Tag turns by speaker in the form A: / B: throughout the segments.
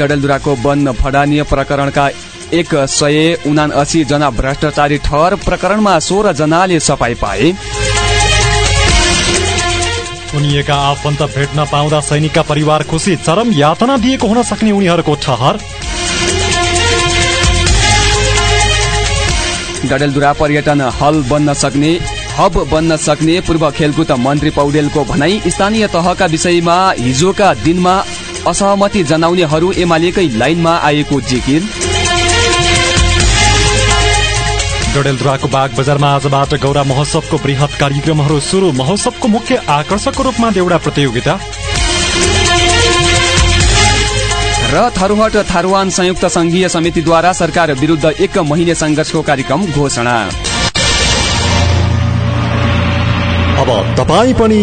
A: डडेलधुराको वन फडानीय प्रकरणका एक सय उनासी जना भ्रष्टाचारी ठहर प्रकरणमा सोह्र जनाले सफाई पाए।
B: उनीका आफन्त भेट्न पाउँदा सैनिकका परिवार खुसी चरम यातना दिएको हुन सक्ने उनीहरूको ठहर।
A: डडेलधुरा पर्यटन हल बन्न सक्ने हब बन्न सक्ने पूर्व खेलकुद मन्त्री पौडेलको भनाई स्थानीय तहका विषयमा हिजोका दिनमा असहमति जनाउनेहरू एमालेकै लाइनमा आएको जिकिर।
B: डडेलधुराको बाग बजारमा आजबाट गौरा महोत्सवको वृहत कार्यक्रमहरू सुरु। महोत्सवको मुख्य आकर्षकको रूपमा देउडा प्रतियोगिता।
A: र थरुहट थारुवान संयुक्त संघीय समितिद्वारा सरकार विरुद्ध एक महिने संघर्षको कार्यक्रम घोषणा।
C: अब तपाईँ पनि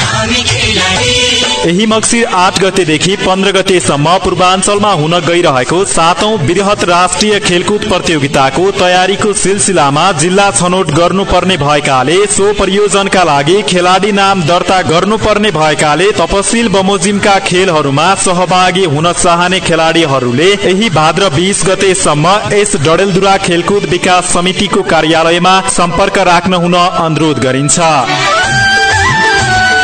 D: यही मक्सिर आठ गतेदेखि पन्ध्र गतेसम्म पूर्वाञ्चलमा हुन गइरहेको सातौं वृहत राष्ट्रिय खेलकुद प्रतियोगिताको तयारीको सिलसिलामा जिल्ला छनौट गर्नुपर्ने भएकाले सो परियोजनका लागि खेलाडी नाम दर्ता गर्नुपर्ने भएकाले तपसिल बमोजिमका खेलहरूमा सहभागी हुन चाहने खेलाडीहरूले यही भाद्र बीस गतेसम्म यस डडेलधुरा खेलकुद विकास समितिको कार्यालयमा सम्पर्क राख्न हुन अनुरोध गरिन्छ।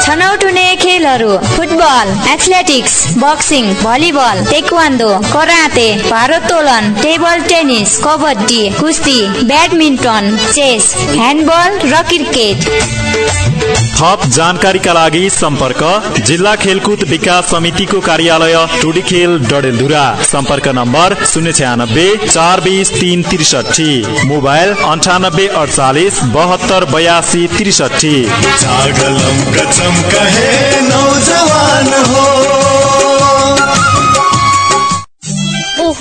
E: छनौट हुने खेलहरू football athletics boxing volleyball taekwondo karate भारोत्तोलन टेबल टेनिस कबड्डी कुस्ती ब्याडमिन्टन चेस ह्यान्डबल र क्रिकेट
D: थप जानकारीका लागि सम्पर्क जिल्ला खेलकुद विकास समितिको कार्यालय टुडीखेल डडेलधुरा। सम्पर्क नम्बर शून्य छ्यानब्बे चार बिस तिन त्रिसठी मोबाइल अन्ठानब्बे अडचालिस बहत्तर बयासी त्रिसठी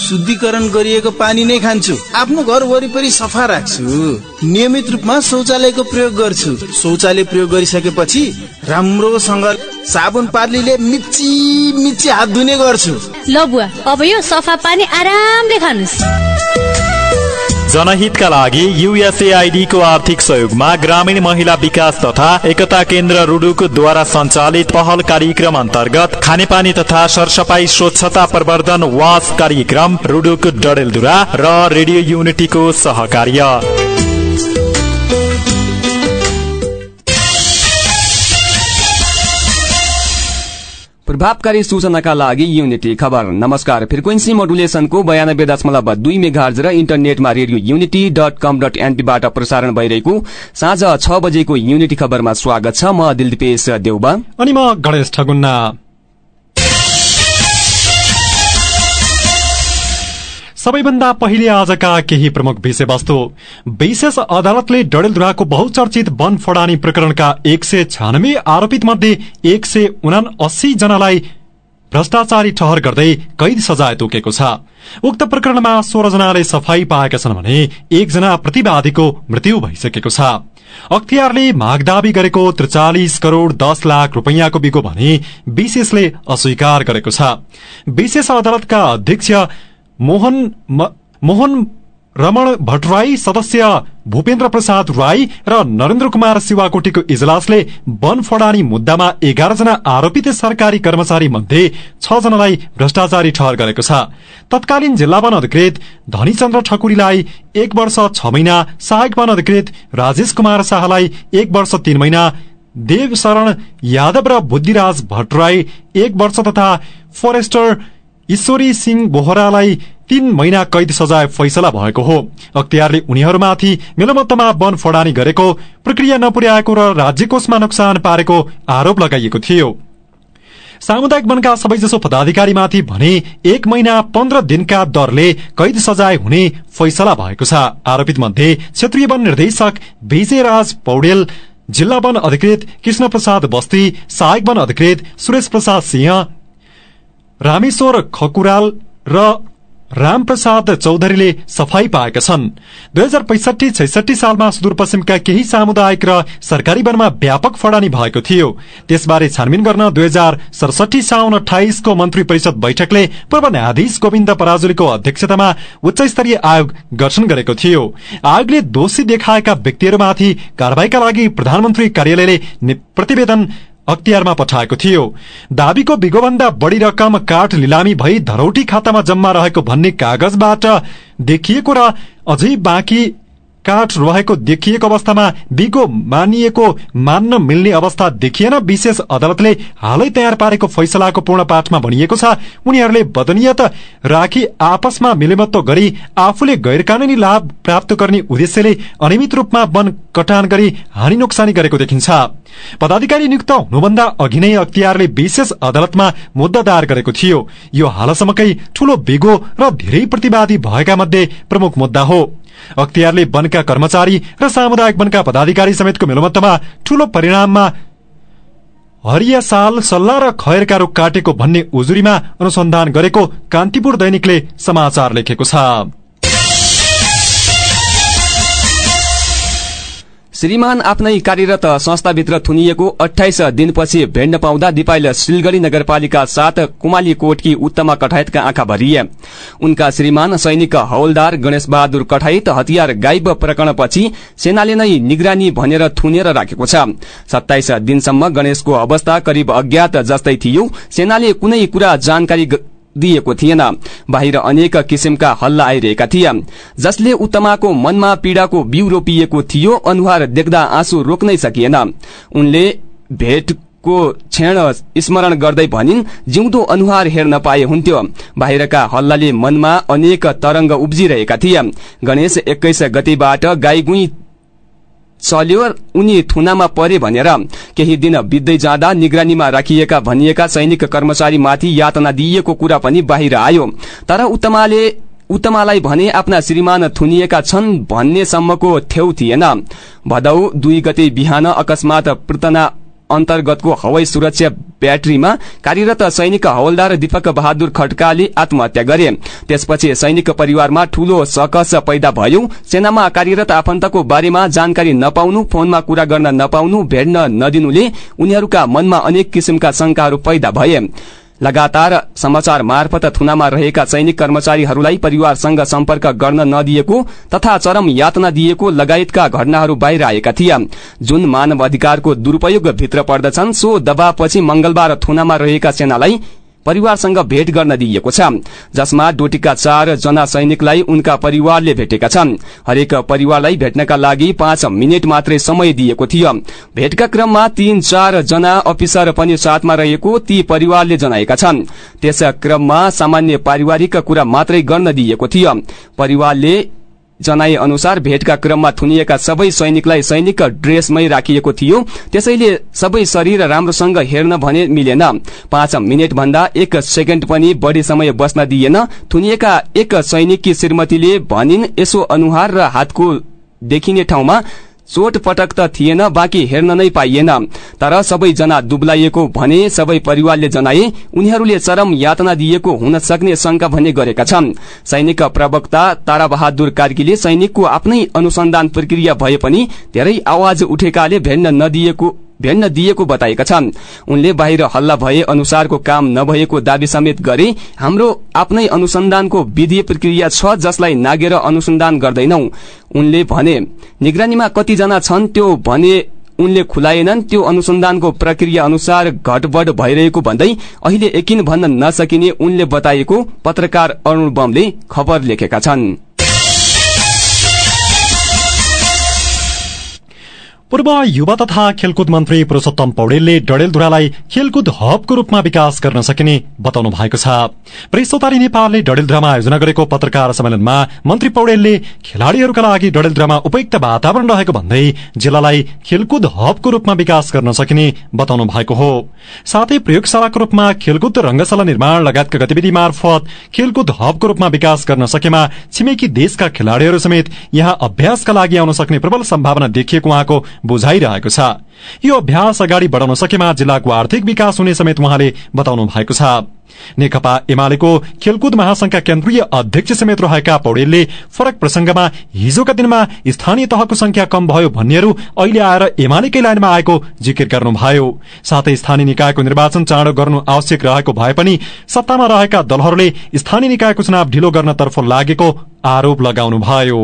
F: शुद्धिकरण गरिएको पानी नै खान्छु। आफ्नो घर वरिपरि सफा राख्छु। नियमित रूपमा शौचालयको प्रयोग गर्छु। शौचालय प्रयोग गरिसकेपछि राम्रोसँग साबुन पालीले मिची मिची हात धुने गर्छु।
G: ल बुवा अब यो सफा पानी आरामले खानुहोस्
D: जनहितका लागि युएसएआईडी को आर्थिक सहयोगमा ग्रामीण महिला विकास तथा एकता केन्द्र रुडुक द्वारा सञ्चालित पहल कार्यक्रम अन्तर्गत खानेपानी तथा सरसफाई स्वच्छता प्रवर्धन वास कार्यक्रम रुडुक डडेलधुरा र रेडियो युनिटीको सहकार्य।
A: प्रभावकारी सूचनाका लागि युनिटी खबर। नमस्कार। फ्रिक्वेन्सी मोडुलेसनको बयानब्बे दशमलव दुई मेघार्ज र इन्टरनेटमा radio unity dot com dot एनपीबाट प्रसारण भइरहेको साँझ छ बजेको युनिटी खबरमा स्वागत छ। म दिलदीपेश देउबा।
C: अनि म गणेश ठगुन्ना। सबैभन्दा पहिले आजका केही प्रमुख विषयवस्तु। विशेष अदालतले डडेलधुराको बहुचर्चित वन फडानी प्रकरणका एक सय छानब्बे आरोपित मध्ये एक सय उना अस्सी जनालाई भ्रष्टाचारी ठहर गर्दै कैद सजाय तोकेको छ। उक्त प्रकरणमा सोह्र जनाले सफाई पाएका छन् भने एकजना प्रतिवादीको मृत्यु भइसकेको छ। अख्तियारले माग दावी गरेको त्रिचालिस करोड़ दस लाख रूपियाँको बिगो भने विशेषले अस्वीकार गरेको छ। विशेष अदालतका अध्यक्ष मोहन मोहन रमण भट्टराई सदस्य भूपेन्द्र प्रसाद राई र नरेन्द्र कुमार शिवाकोटीको इजलासले वन फडानी मुद्दामा एघार जना आरोपित सरकारी कर्मचारी मध्ये छ जनालाई भ्रष्टाचारी ठहर गरेको छ। तत्कालीन जिल्ला वन अधिकृत धनीचन्द्र ठकुरीलाई एक वर्ष छ महिना सहायक वन अधिकृत राजेश कुमार शाहलाई एक वर्ष तीन महिना देव शरण यादव र बुद्धिराज भट्टराई एक वर्ष तथा फरेस्टर ईश्वरी सिंह बोहरालाई तीन महिना कैद सजाय फैसला भएको हो। अख्तियारले उनीहरूमाथि मेलोमत्तमा वन फडानी गरेको प्रक्रिया नपुर्याएको र राज्यकोषमा नोक्सान पारेको आरोप लगाइएको थियो। सामुदायिक वनका सबैजसो पदाधिकारीमाथि भने एक महिना पन्ध्र दिनका दरले कैद सजाय हुने फैसला भएको छ। आरोपित मध्ये क्षेत्रीय वन निर्देशक विजय राज पौडेल जिल्ला वन अधिकृत कृष्ण प्रसाद बस्ती सहायक वन अधिकृत सुरेश प्रसाद सिंह रामेश्वर खकुराल र रामप्रसाद चौधरीले सफाई पाएका छन्। दुई हजार पैसठी छैसठी सालमा सुदूरपश्चिमका केही सामुदायिक र सरकारी वनमा व्यापक फडानी भएको थियो। त्यसबारे छानबिन गर्न दुई हजार सडसठी साउन अठाइसको मन्त्री परिषद बैठकले पूर्व न्यायाधीश गोविन्द पराजुलीको अध्यक्षतामा उच्च स्तरीय आयोग गठन गरेको थियो। आयोगले दोषी देखाएका व्यक्तिहरूमाथि कार्यवाहीका लागि प्रधानमन्त्री कार्यालयले प्रतिवेदन अख्तियारमा पठाएको थियो। दावीको बिगोभन्दा बढ़ी रकम काठ लिलामी भई धरौटी खातामा जम्मा रहेको भन्ने कागजबाट देखिएको र अझै बाँकी काठ रहेको देखिएको अवस्थामा बिगो मानिएको मान्न मिल्ने अवस्था देखिएन। विशेष अदालतले हालै तयार पारेको फैसलाको पूर्ण पाठमा भनिएको छ उनीहरूले बदनीयत राखी आपसमा मिलेमत्व गरी आफूले गैर लाभ प्राप्त गर्ने उद्देश्यले अनियमित रूपमा वन कटान गरी हानि नोक्सानी गरेको देखिन्छ। पदाधिकारी नियुक्त हुनुभन्दा अघि नै अख्तियारले विशेष अदालतमा मुद्दा दायर गरेको थियो। यो हालसम्मकै ठूलो बिगो र धेरै प्रतिवादी भएका मध्ये प्रमुख मुद्दा हो। अख्तियारले वनका कर्मचारी र सामुदायिक वनका पदाधिकारी समेतको मेलोमत्तमा ठूलो परिणाममा हरिया साल सल्लाह र खयरका रूख काटेको भन्ने उजुरीमा अनुसन्धान गरेको कान्तिपुर दैनिकले समाचार लेखेको छ।
A: श्रीमान आफ्नै कार्यरत संस्थाभित्र थुनिएको अठाइस दिनपछि भेट्न पाउँदा दिपाइल सिलगढ़ी नगरपालिका सात कुमाली कोटकी उत्तमा कठायतका आँखा भरिए। उनका श्रीमान सैनिक हौलदार गणेश बहादुर कठायत हतियार गाइब प्रकरणपछि सेनाले नै निगरानी भनेर थुनेर राखेको छ। सत्ताइस दिनसम्म गणेशको अवस्था करिब अज्ञात जस्तै थियो। सेनाले कुनै कुरा जानकारी दिएको थिएन। बाहिर अनेक किसिमका हल्ला आइरहेका थिए। जसले उत्तमाको मनमा पीड़ाको बिउ रोपिएको थियो अनुहार देख्दा आँसु रोक्नै सकिएन। उनले भेटको क्षण स्मरण गर्दै भनिन् जिउँदो अनुहार हेर्न पाए हुन्थ्यो। बाहिरका हल्लाले मनमा अनेक तरंग उब्जिरहेका थिए। गणेश एक्काइस गतिबाट गाईगुई चल्यो उनी थुनामा परे भनेर केही दिन बित्दै जाँदा निगरानीमा राखिएका भनिएका सैनिक कर्मचारीमाथि यातना दिइएको कुरा पनि बाहिर आयो। तर उत्तमाले उत्तमालाई भने आफ्ना श्रीमान थुनिएका छन् भन्नेसम्मको थेउ थिएन। भदौ दुई गते बिहान अकस्मात अन्तर्गतको हवाई सुरक्षा ब्याट्रीमा कार्यरत सैनिक हवलदार दीपक बहादुर खड्काले आत्महत्या गरे। त्यसपछि सैनिक परिवारमा ठूलो सकस पैदा भयो। सेनामा कार्यरत आफन्तको बारेमा जानकारी नपाउनु फोनमा कुरा गर्न नपाउनु भेट्न नदिनुले उनीहरूका मनमा अनेक किसिमका शंकाहरू पैदा भए। लगातार समाचार मार्फत थुनामा रहेका सैनिक कर्मचारीहरूलाई परिवारसँग सम्पर्क गर्न नदिएको तथा चरम यातना दिएको लगायतका घटनाहरू बाहिर आएका थिए। जुन मानव अधिकारको दुरूपयोग भित्र पर्दछन् सो दबावपछि मंगलबार थुनामा रहेका सेनालाई परिवारसँग भेट गर्न दिइएको छ जसमा डोटीका चार जना सैनिकलाई उनका परिवारले भेटेका छन्। हरेक परिवारलाई भेट्नका लागि पाँच मिनट मात्रै समय दिएको थियो। भेटका क्रममा तीन चार जना अफिसर पनि साथमा रहेको ती परिवारले जनाएका छन्। त्यस क्रममा सामान्य पारिवारिक कुरा मात्रै गर्न दिइएको थियो। परिवारले जनाए अनुसार भेटका क्रममा थुनिएका सबै सैनिकलाई सैनिक ड्रेसमै राखिएको थियो। त्यसैले सबै शरीर राम्रोसँग हेर्न भने मिलेन। पाँच मिनट भन्दा एक सेकेण्ड पनि बढ़ी समय बस्न दिएन। थुनिएका एक सैनिककी श्रीमतीले भनिन् यसो अनुहार र हातको देखिने ठाउँमा चोट पटक त थिएन बाँकी हेर्न नै पाइएन। तर सबैजना दुब्लाइएको भने सबै परिवारले जनाए उनीहरूले चरम यातना दिएको हुन सक्ने शंका भने गरेका छन्। सैनिक प्रवक्ता ताराबहादुर कार्कीले सैनिकको आफ्नै अनुसन्धान प्रक्रिया भए पनि धेरै आवाज उठेकाले भेट्न नदिएको भेट्न दिएको बताएका छन्। उनले बाहिर हल्ला भए अनुसारको काम नभएको दावी समेत गरे हाम्रो आफ्नै अनुसन्धानको विधि प्रक्रिया छ जसलाई नागेर अनुसन्धान गर्दैनौ। उनले भने निगरानीमा कतिजना छन् त्यो भने उनले खुलाएनन्। त्यो अनुसन्धानको प्रक्रिया अनुसार घटबड भइरहेको भन्दै अहिले यकिन भन्न नसकिने उनले बताएको पत्रकार अरूण बमले खबर लेखेका छन्।
C: पूर्व युवा तथा खेलकुद मन्त्री पुरूषोत्तम पौडेलले डडेलधुरालाई खेलकुद हबको रूपमा विकास गर्न सकिने बताउनु भएको छ। प्रेस चौतारी नेपालले डडेलधुरामा आयोजना गरेको पत्रकार सम्मेलनमा मन्त्री पौडेलले खेलाड़ीहरूका लागि डडेलधुरामा उपयुक्त वातावरण रहेको भन्दै जिल्लालाई खेलकुद हबको रूपमा विकास गर्न सकिने बताउनु भएको हो। साथै प्रयोगशालाको रूपमा खेलकुद रंगशाला निर्माण लगायतका गतिविधि मार्फत खेलकुद हबको रूपमा विकास गर्न सकेमा छिमेकी देशका खेलाड़ीहरू समेत यहाँ अभ्यासका लागि आउन सक्ने प्रबल सम्भावना देखिएको उहाँको बुझाइरहेको छ। यो अभ्यास अगाडि बढ़ाउन सकेमा जिल्लाको आर्थिक विकास हुने समेत उहाँले बताउनु भएको छ। नेकपा एमालेको खेलकुद महासंघका केन्द्रीय अध्यक्ष समेत रहेका पौडेलले फरक प्रसंगमा हिजोका दिनमा स्थानीय तहको संख्या कम भयो भन्नेहरू अहिले आएर एमालेकै लाइनमा आएको जिकिर गर्नुभयो। साथै स्थानीय निकायको निर्वाचन चाँडो गर्नु आवश्यक रहेको भए पनि सत्तामा रहेका दलहरूले स्थानीय निकायको चुनाव ढिलो गर्नतर्फ लागेको आरोप लगाउनुभयो।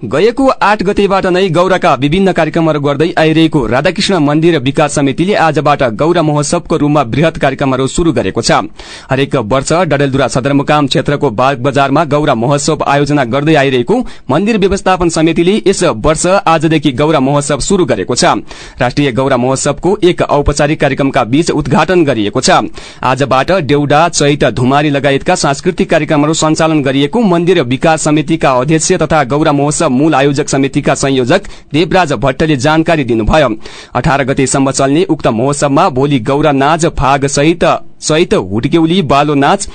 A: गएको आठ गतेबाट नै गौराका विभिन्न कार्यक्रमहरू गर्दै आइरहेको राधाकृष्ण मन्दिर विकास समितिले आजबाट गौरा महोत्सवको रूपमा वृहत कार्यक्रमहरू शुरू गरेको छ। हरेक वर्ष डडेलधुरा सदरमुकाम क्षेत्रको बाग बजारमा गौरा महोत्सव आयोजना गर्दै आइरहेको मन्दिर व्यवस्थापन समितिले यस वर्ष आजदेखि गौरा महोत्सव शुरू गरेको छ। राष्ट्रिय गौरा महोत्सवको एक औपचारिक कार्यक्रमका बीच उद्घाटन गरिएको छ। आजबाट डेउडा चैत धुमारी लगायतका सांस्कृतिक कार्यक्रमहरू सञ्चालन गरिएको मन्दिर विकास समितिका अध्यक्ष तथा गौरा महोत्सव मूल आयोजक समितिका संयोजक देवराज भट्टले जानकारी दिनुभयो। अठार गतेसम्म चल्ने उक्त महोत्सवमा भोलि गौरा नाच फाग सहित सहित हुटकेउली बालो नाच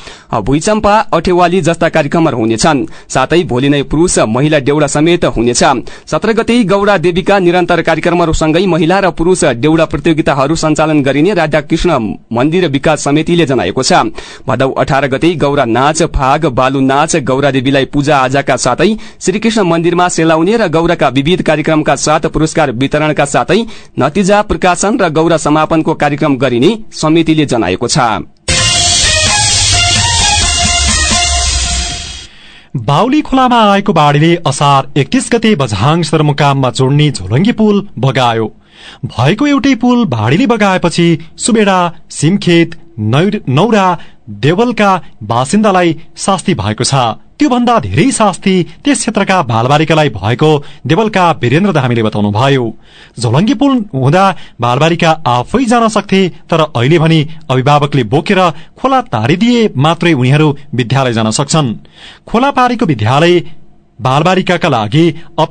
A: भुइचम्पा अठेवाली जस्ता कार्यक्रमहरू हुनेछन्। साथै भोलि नै पुरूष महिला डेउडा समेत हुनेछ। सत्र गते गौडा देवीका निरन्तर कार्यक्रमहरूसँगै महिला र पुरूष डेउडा प्रतियोगिताहरू सञ्चालन गरिने राधाकृष्ण मन्दिर विकास समितिले जनाएको छ। भदौ अठार गते गौरा नाच फाग बालु नाच गौरा देवीलाई पूजा आजाका साथै श्रीकृष्ण मन्दिरमा सेलाउने र गौराका विविध कार्यक्रमका साथ पुरस्कार वितरणका साथै नतिजा प्रकाशन र गौरा समापनको कार्यक्रम गरिने समितिले जनाएको छ।
C: बाउली खोलामा आएको बाढ़ीले असार एकतीस गते बझाङ सदरमुकाममा जोड्ने झोलङ्गी पुल बगायो। भएको एउटै पुल भाडीले बगाएपछि सुबेडा सिमखेत नौरा देवलका बासिन्दालाई शास्ति भएको छ। त्योभन्दा धेरै शास्ति त्यस क्षेत्रका बालबालिकालाई भएको देवलका वीरेन्द्र धामीले बताउनुभयो। झोलङ्गी पुल हुँदा बालबालिका आफै जान सक्थे तर अहिले भने अभिभावकले बोकेर खोला तारिदिए मात्रै उनीहरू विद्यालय जान सक्छन्। खोला पारीको विद्यालय बालबालिकाका लागि